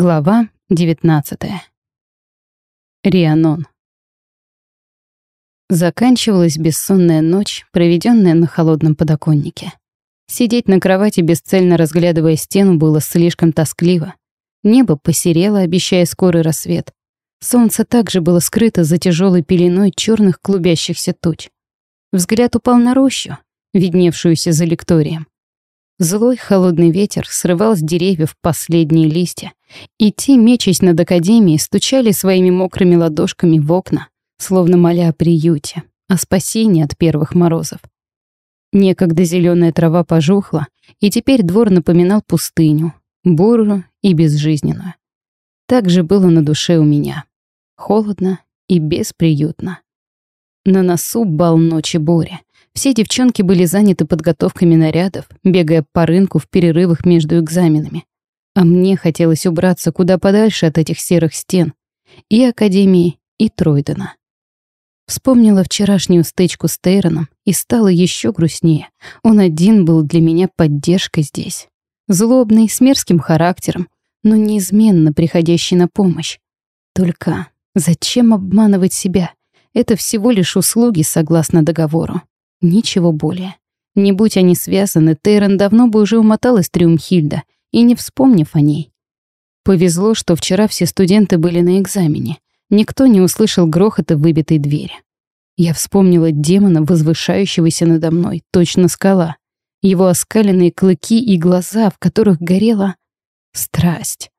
Глава 19. Рианон. Заканчивалась бессонная ночь, проведенная на холодном подоконнике. Сидеть на кровати, бесцельно разглядывая стену, было слишком тоскливо. Небо посерело, обещая скорый рассвет. Солнце также было скрыто за тяжелой пеленой черных клубящихся туч. Взгляд упал на рощу, видневшуюся за лекторием. Злой холодный ветер срывал с деревьев последние листья, и те, мечась над академией, стучали своими мокрыми ладошками в окна, словно моля о приюте, о спасении от первых морозов. Некогда зеленая трава пожухла, и теперь двор напоминал пустыню, бурую и безжизненную. Так же было на душе у меня. Холодно и бесприютно. На носу бал ночи буря. Все девчонки были заняты подготовками нарядов, бегая по рынку в перерывах между экзаменами. А мне хотелось убраться куда подальше от этих серых стен. И Академии, и Тройдена. Вспомнила вчерашнюю стычку с Тейроном и стало еще грустнее. Он один был для меня поддержкой здесь. Злобный, с мерзким характером, но неизменно приходящий на помощь. Только зачем обманывать себя? Это всего лишь услуги согласно договору. Ничего более. Не будь они связаны, Тейрон давно бы уже умотал из Триумхильда, и не вспомнив о ней. Повезло, что вчера все студенты были на экзамене. Никто не услышал грохота выбитой двери. Я вспомнила демона, возвышающегося надо мной, точно скала. Его оскаленные клыки и глаза, в которых горела страсть.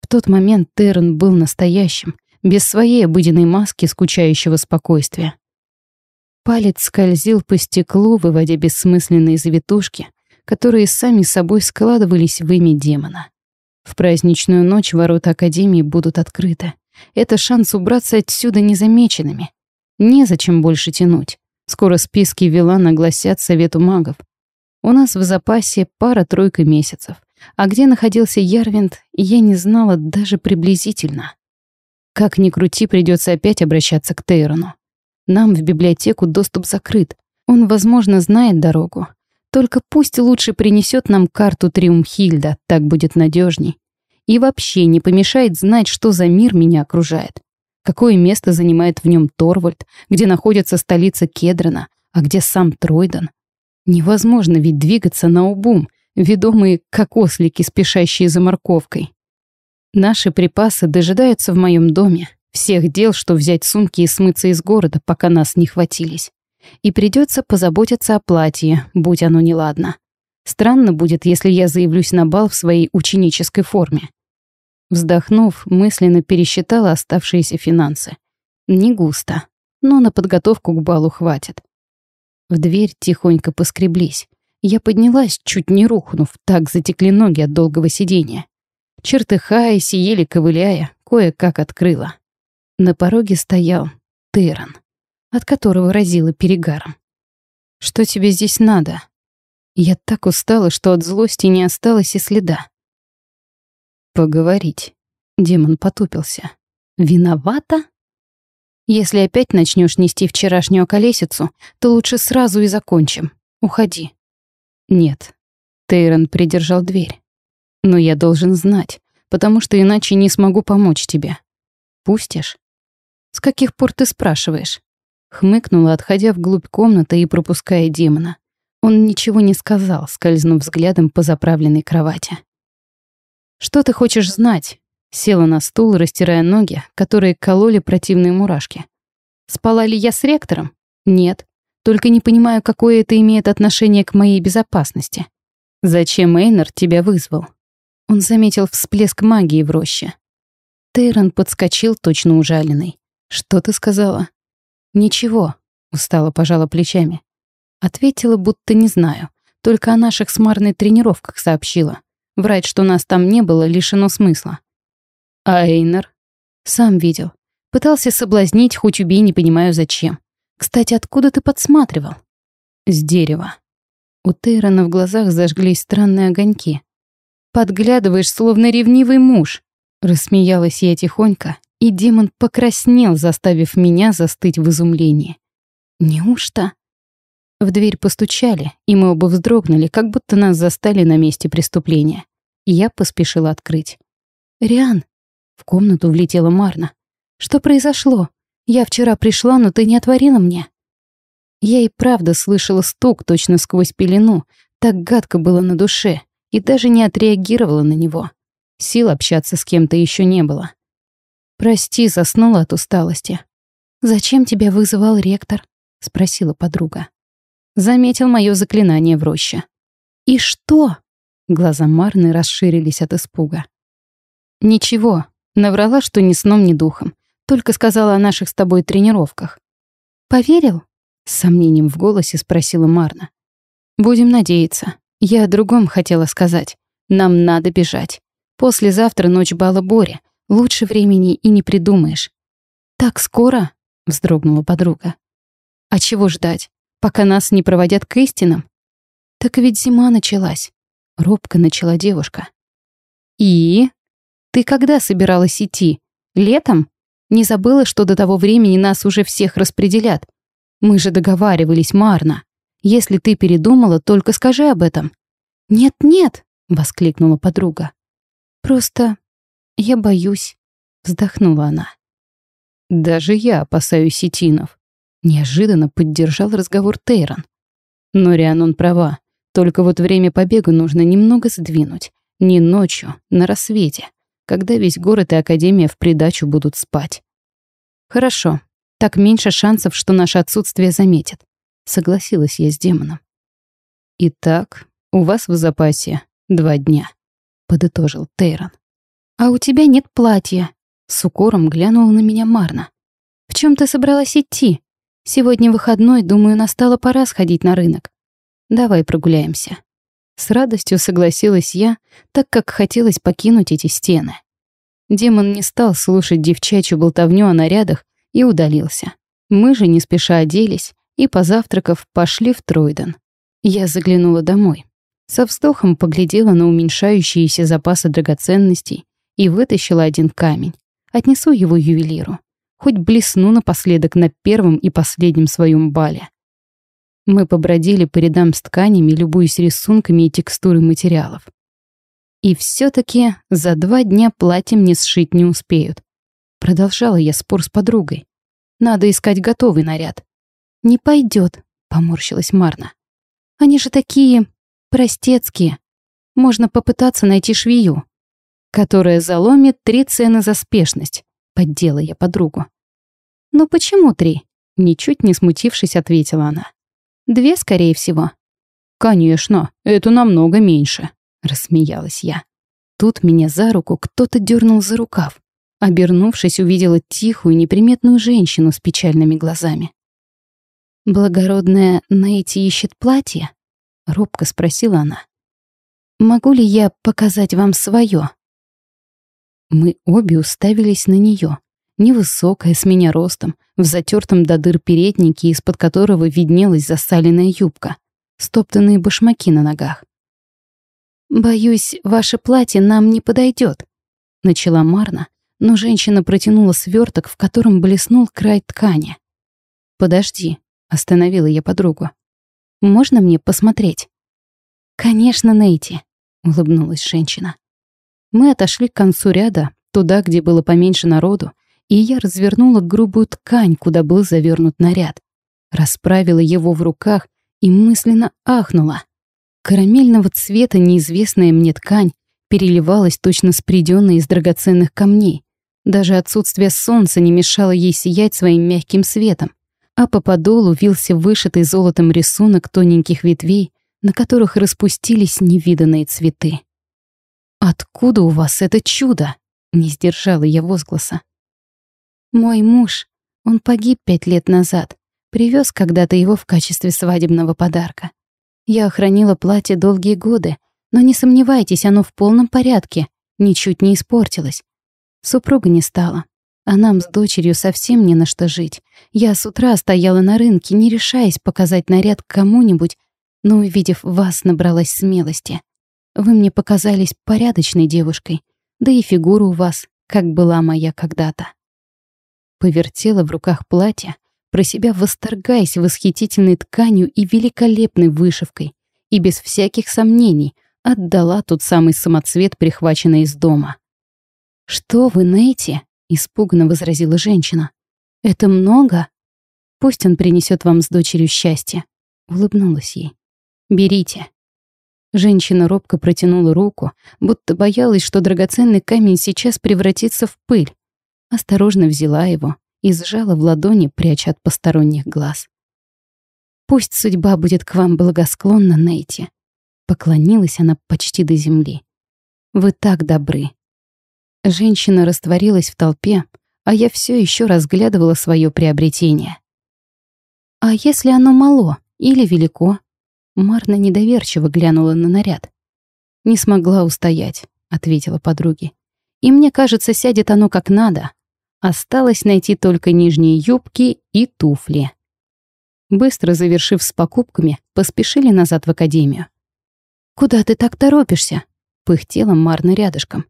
В тот момент Террен был настоящим, без своей обыденной маски скучающего спокойствия. Палец скользил по стеклу, выводя бессмысленные завитушки, которые сами собой складывались в имя демона. В праздничную ночь ворота Академии будут открыты. Это шанс убраться отсюда незамеченными. Незачем больше тянуть. Скоро списки Вила нагласят Совету магов. У нас в запасе пара-тройка месяцев. А где находился Ярвинд, я не знала даже приблизительно. Как ни крути, придется опять обращаться к Тейрону. Нам в библиотеку доступ закрыт. Он, возможно, знает дорогу. Только пусть лучше принесет нам карту Триумхильда, так будет надежней. И вообще не помешает знать, что за мир меня окружает. Какое место занимает в нем Торвальд, где находится столица Кедрона, а где сам Тройден. Невозможно ведь двигаться на убум, ведомые как ослики, спешащие за морковкой. Наши припасы дожидаются в моем доме, всех дел, что взять сумки и смыться из города, пока нас не хватились. И придется позаботиться о платье, будь оно неладно. Странно будет, если я заявлюсь на бал в своей ученической форме. Вздохнув, мысленно пересчитала оставшиеся финансы. Не густо, но на подготовку к балу хватит. В дверь тихонько поскреблись. Я поднялась, чуть не рухнув, так затекли ноги от долгого сидения. Чертыхаясь и еле ковыляя, кое-как открыла. На пороге стоял Тыран, от которого разило перегаром. «Что тебе здесь надо?» Я так устала, что от злости не осталось и следа. «Поговорить». Демон потупился. «Виновата?» «Если опять начнешь нести вчерашнюю колесицу, то лучше сразу и закончим. Уходи». «Нет». Тейрон придержал дверь. «Но я должен знать, потому что иначе не смогу помочь тебе. Пустишь?» «С каких пор ты спрашиваешь?» Хмыкнула, отходя вглубь комнаты и пропуская демона. Он ничего не сказал, скользнув взглядом по заправленной кровати. «Что ты хочешь знать?» Села на стул, растирая ноги, которые кололи противные мурашки. «Спала ли я с ректором?» «Нет. Только не понимаю, какое это имеет отношение к моей безопасности. Зачем Эйнер тебя вызвал?» Он заметил всплеск магии в роще. Тейрон подскочил, точно ужаленный. «Что ты сказала?» «Ничего», — устало пожала плечами. Ответила, будто не знаю. Только о наших с Марной тренировках сообщила. Врать, что нас там не было, лишено смысла. А Эйнер? Сам видел. Пытался соблазнить, хоть убей, не понимаю зачем. Кстати, откуда ты подсматривал? С дерева. У Тейрона в глазах зажглись странные огоньки. «Подглядываешь, словно ревнивый муж», — рассмеялась я тихонько, и демон покраснел, заставив меня застыть в изумлении. Неужто? В дверь постучали, и мы оба вздрогнули, как будто нас застали на месте преступления. Я поспешила открыть. «Риан!» В комнату влетела Марна. «Что произошло? Я вчера пришла, но ты не отворила мне». Я и правда слышала стук точно сквозь пелену, так гадко было на душе, и даже не отреагировала на него. Сил общаться с кем-то еще не было. «Прости, заснула от усталости». «Зачем тебя вызывал ректор?» — спросила подруга. Заметил мое заклинание в роще. «И что?» Глаза Марны расширились от испуга. «Ничего, наврала, что ни сном, ни духом. Только сказала о наших с тобой тренировках». «Поверил?» С сомнением в голосе спросила Марна. «Будем надеяться. Я о другом хотела сказать. Нам надо бежать. Послезавтра ночь бала Боря. Лучше времени и не придумаешь». «Так скоро?» — вздрогнула подруга. «А чего ждать? Пока нас не проводят к истинам?» «Так ведь зима началась», — робко начала девушка. «И? Ты когда собиралась идти? Летом? Не забыла, что до того времени нас уже всех распределят? Мы же договаривались, Марна. Если ты передумала, только скажи об этом». «Нет-нет», — воскликнула подруга. «Просто я боюсь», — вздохнула она. «Даже я опасаюсь этинов», — неожиданно поддержал разговор Тейрон. Но Рианон права, только вот время побега нужно немного сдвинуть. Не ночью, на рассвете, когда весь город и Академия в придачу будут спать. Хорошо, так меньше шансов, что наше отсутствие заметят. Согласилась я с демоном. Итак, у вас в запасе два дня, подытожил Тейрон. А у тебя нет платья. С укором глянула на меня Марна. В чем ты собралась идти? Сегодня выходной, думаю, настала пора сходить на рынок. Давай прогуляемся. С радостью согласилась я, так как хотелось покинуть эти стены. Демон не стал слушать девчачью болтовню о нарядах и удалился. Мы же не спеша оделись и, позавтракав, пошли в Тройден. Я заглянула домой. Со вздохом поглядела на уменьшающиеся запасы драгоценностей и вытащила один камень. Отнесу его ювелиру. Хоть блесну напоследок на первом и последнем своем бале. Мы побродили по рядам с тканями, любуясь рисунками и текстурой материалов. И все таки за два дня платье мне сшить не успеют. Продолжала я спор с подругой. Надо искать готовый наряд. Не пойдет, поморщилась Марна. Они же такие простецкие. Можно попытаться найти швею, которая заломит три цены за спешность, поддела я подругу. «Ну почему три?» Ничуть не смутившись, ответила она. «Две, скорее всего». «Конечно, это намного меньше», — рассмеялась я. Тут меня за руку кто-то дернул за рукав. Обернувшись, увидела тихую, неприметную женщину с печальными глазами. «Благородная Нейти ищет платье?» — робко спросила она. «Могу ли я показать вам свое?» Мы обе уставились на нее. Невысокая, с меня ростом, в затертом до дыр переднике, из-под которого виднелась засаленная юбка, стоптанные башмаки на ногах. «Боюсь, ваше платье нам не подойдет», — начала Марна, но женщина протянула сверток, в котором блеснул край ткани. «Подожди», — остановила я подругу. «Можно мне посмотреть?» «Конечно, Нейти», — улыбнулась женщина. Мы отошли к концу ряда, туда, где было поменьше народу, и я развернула грубую ткань, куда был завернут наряд. Расправила его в руках и мысленно ахнула. Карамельного цвета неизвестная мне ткань переливалась точно спредённая из драгоценных камней, даже отсутствие солнца не мешало ей сиять своим мягким светом, а по подолу вился вышитый золотом рисунок тоненьких ветвей, на которых распустились невиданные цветы. «Откуда у вас это чудо?» — не сдержала я возгласа. «Мой муж, он погиб пять лет назад, привез когда-то его в качестве свадебного подарка. Я охранила платье долгие годы, но не сомневайтесь, оно в полном порядке, ничуть не испортилось. Супруга не стала. А нам с дочерью совсем не на что жить. Я с утра стояла на рынке, не решаясь показать наряд кому-нибудь, но, увидев вас, набралась смелости. Вы мне показались порядочной девушкой, да и фигура у вас, как была моя когда-то. Повертела в руках платье, про себя восторгаясь восхитительной тканью и великолепной вышивкой, и без всяких сомнений отдала тот самый самоцвет, прихваченный из дома. «Что вы, Нейти?» — испуганно возразила женщина. «Это много? Пусть он принесет вам с дочерью счастье», — улыбнулась ей. «Берите». Женщина робко протянула руку, будто боялась, что драгоценный камень сейчас превратится в пыль. Осторожно взяла его и сжала в ладони, пряча от посторонних глаз. «Пусть судьба будет к вам благосклонна, Нейти», — поклонилась она почти до земли. «Вы так добры». Женщина растворилась в толпе, а я все еще разглядывала свое приобретение. «А если оно мало или велико?» Марна недоверчиво глянула на наряд. «Не смогла устоять», — ответила подруге. «И мне кажется, сядет оно как надо. Осталось найти только нижние юбки и туфли». Быстро завершив с покупками, поспешили назад в академию. «Куда ты так торопишься?» — пыхтела Марна рядышком.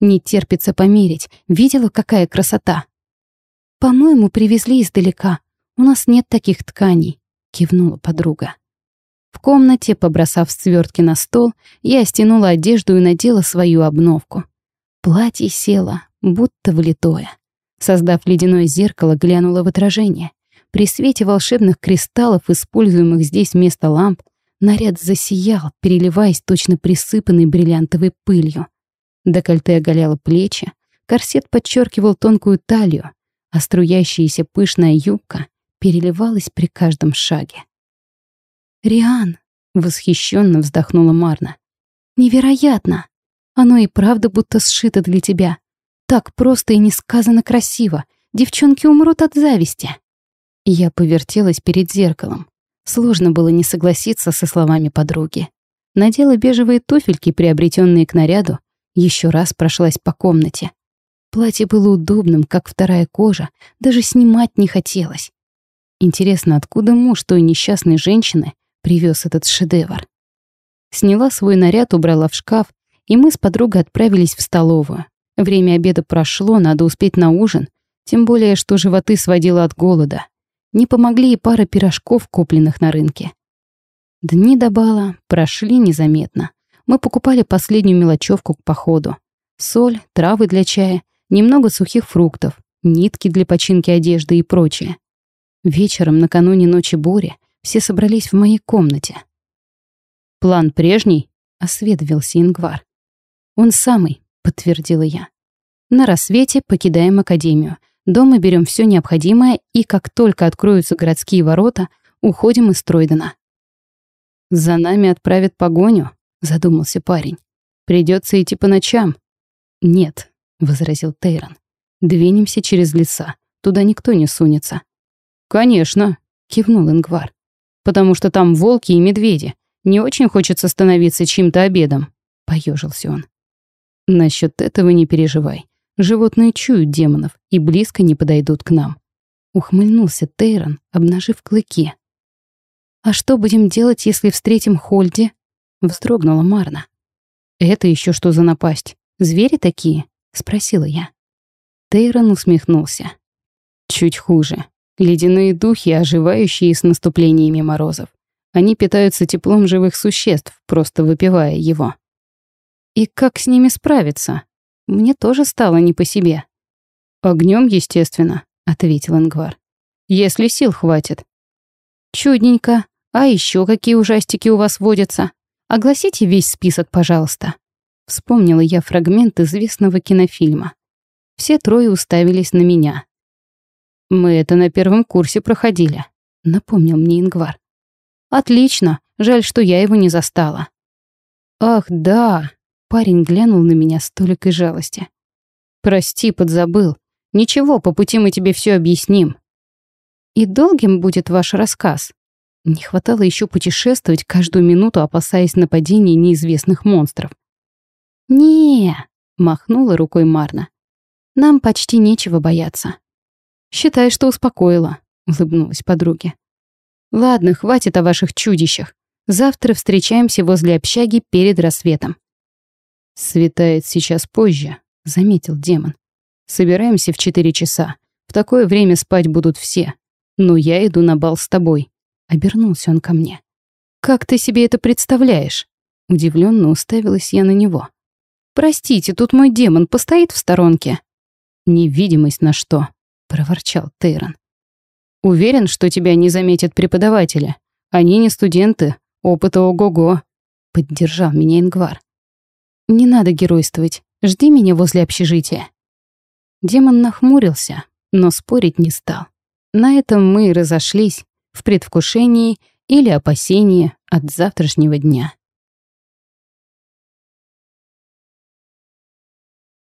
«Не терпится померить. Видела, какая красота?» «По-моему, привезли издалека. У нас нет таких тканей», — кивнула подруга. В комнате, побросав свертки на стол, я стянула одежду и надела свою обновку. Платье село, будто влитое. Создав ледяное зеркало, глянула в отражение. При свете волшебных кристаллов, используемых здесь вместо ламп, наряд засиял, переливаясь точно присыпанной бриллиантовой пылью. Декольте оголяло плечи, корсет подчеркивал тонкую талию, а струящаяся пышная юбка переливалась при каждом шаге. «Риан!» — восхищенно вздохнула Марна. «Невероятно! Оно и правда будто сшито для тебя. Так просто и несказанно красиво. Девчонки умрут от зависти». Я повертелась перед зеркалом. Сложно было не согласиться со словами подруги. Надела бежевые туфельки, приобретенные к наряду, еще раз прошлась по комнате. Платье было удобным, как вторая кожа, даже снимать не хотелось. Интересно, откуда муж той несчастной женщины привез этот шедевр. Сняла свой наряд, убрала в шкаф, и мы с подругой отправились в столовую. Время обеда прошло, надо успеть на ужин, тем более, что животы сводило от голода. Не помогли и пара пирожков, купленных на рынке. Дни до бала прошли незаметно. Мы покупали последнюю мелочевку к походу. Соль, травы для чая, немного сухих фруктов, нитки для починки одежды и прочее. Вечером, накануне ночи бури, все собрались в моей комнате. «План прежний?» — осведомился Ингвар. «Он самый», — подтвердила я. «На рассвете покидаем академию. Дома берем все необходимое, и как только откроются городские ворота, уходим из Тройдена». «За нами отправят погоню», — задумался парень. «Придется идти по ночам». «Нет», — возразил Тейрон. «Двинемся через леса. Туда никто не сунется». «Конечно», — кивнул Ингвар потому что там волки и медведи. Не очень хочется становиться чьим-то обедом», — поежился он. «Насчет этого не переживай. Животные чуют демонов и близко не подойдут к нам», — ухмыльнулся Тейрон, обнажив клыки. «А что будем делать, если встретим Хольди?» — вздрогнула Марна. «Это еще что за напасть? Звери такие?» — спросила я. Тейрон усмехнулся. «Чуть хуже. Ледяные духи, оживающие с наступлениями морозов. Они питаются теплом живых существ, просто выпивая его. И как с ними справиться? Мне тоже стало не по себе. Огнем, естественно, ответил Ингвар. Если сил хватит. Чудненько. А еще какие ужастики у вас водятся? Огласите весь список, пожалуйста. Вспомнила я фрагмент известного кинофильма. Все трое уставились на меня. «Мы это на первом курсе проходили», — напомнил мне Ингвар. «Отлично. Жаль, что я его не застала». «Ах, да!» — парень глянул на меня с толикой жалости. «Прости, подзабыл. Ничего, по пути мы тебе все объясним». «И долгим будет ваш рассказ?» Не хватало еще путешествовать каждую минуту, опасаясь нападений неизвестных монстров. не махнула рукой Марна. «Нам почти нечего бояться». «Считай, что успокоила», — улыбнулась подруге. «Ладно, хватит о ваших чудищах. Завтра встречаемся возле общаги перед рассветом». «Светает сейчас позже», — заметил демон. «Собираемся в четыре часа. В такое время спать будут все. Но я иду на бал с тобой». Обернулся он ко мне. «Как ты себе это представляешь?» Удивленно уставилась я на него. «Простите, тут мой демон постоит в сторонке». «Невидимость на что?» — проворчал Тейрон. «Уверен, что тебя не заметят преподаватели. Они не студенты, опыта ого-го», — поддержал меня Ингвар. «Не надо геройствовать, жди меня возле общежития». Демон нахмурился, но спорить не стал. На этом мы и разошлись в предвкушении или опасении от завтрашнего дня.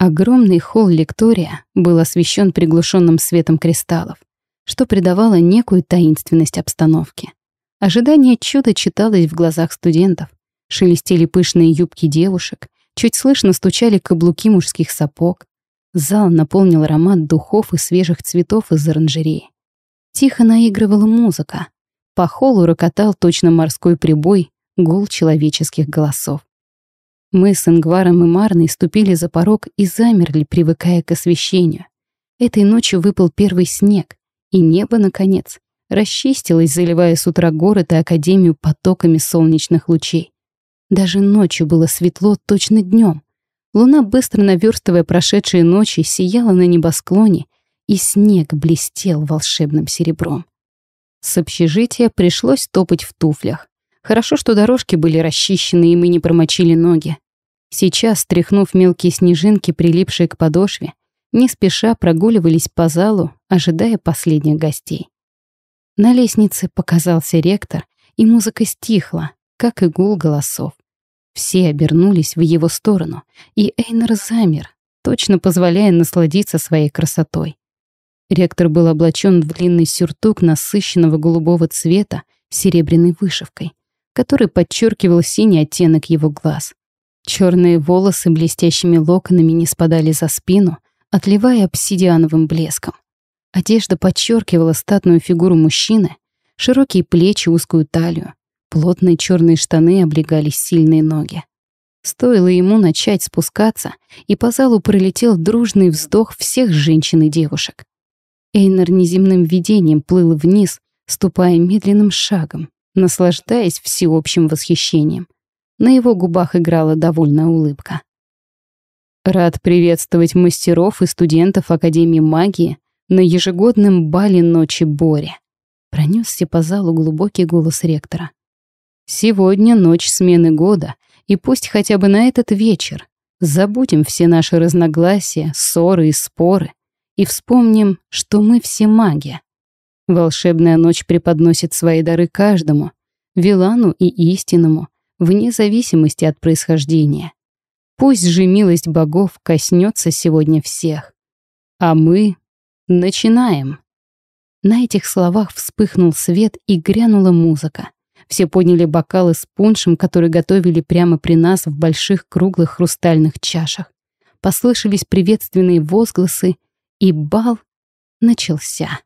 Огромный холл лектория был освещен приглушенным светом кристаллов, что придавало некую таинственность обстановке. Ожидание чуда читалось в глазах студентов. Шелестели пышные юбки девушек, чуть слышно стучали каблуки мужских сапог. Зал наполнил аромат духов и свежих цветов из оранжереи. Тихо наигрывала музыка. По холлу рокотал точно морской прибой, гул человеческих голосов. Мы с Ингваром и Марной ступили за порог и замерли, привыкая к освещению. Этой ночью выпал первый снег, и небо, наконец, расчистилось, заливая с утра город и Академию потоками солнечных лучей. Даже ночью было светло точно днем. Луна, быстро наверстывая прошедшие ночи, сияла на небосклоне, и снег блестел волшебным серебром. С общежития пришлось топать в туфлях. Хорошо, что дорожки были расчищены, и мы не промочили ноги. Сейчас, стряхнув мелкие снежинки, прилипшие к подошве, не спеша прогуливались по залу, ожидая последних гостей. На лестнице показался ректор, и музыка стихла, как и гул голосов. Все обернулись в его сторону, и Эйнер замер, точно позволяя насладиться своей красотой. Ректор был облачен в длинный сюртук насыщенного голубого цвета с серебряной вышивкой который подчеркивал синий оттенок его глаз. Черные волосы блестящими локонами не спадали за спину, отливая обсидиановым блеском. Одежда подчеркивала статную фигуру мужчины, широкие плечи, узкую талию. Плотные черные штаны облегали сильные ноги. Стоило ему начать спускаться, и по залу пролетел дружный вздох всех женщин и девушек. Эйнер неземным видением плыл вниз, ступая медленным шагом, наслаждаясь всеобщим восхищением. На его губах играла довольная улыбка. Рад приветствовать мастеров и студентов Академии магии на ежегодном бале Ночи Бори. Пронесся по залу глубокий голос ректора. Сегодня ночь смены года, и пусть хотя бы на этот вечер забудем все наши разногласия, ссоры и споры и вспомним, что мы все маги. Волшебная ночь преподносит свои дары каждому, Вилану и истинному, вне зависимости от происхождения. Пусть же милость богов коснется сегодня всех. А мы начинаем. На этих словах вспыхнул свет и грянула музыка. Все подняли бокалы с пуншем, который готовили прямо при нас в больших круглых хрустальных чашах. Послышались приветственные возгласы, и бал начался.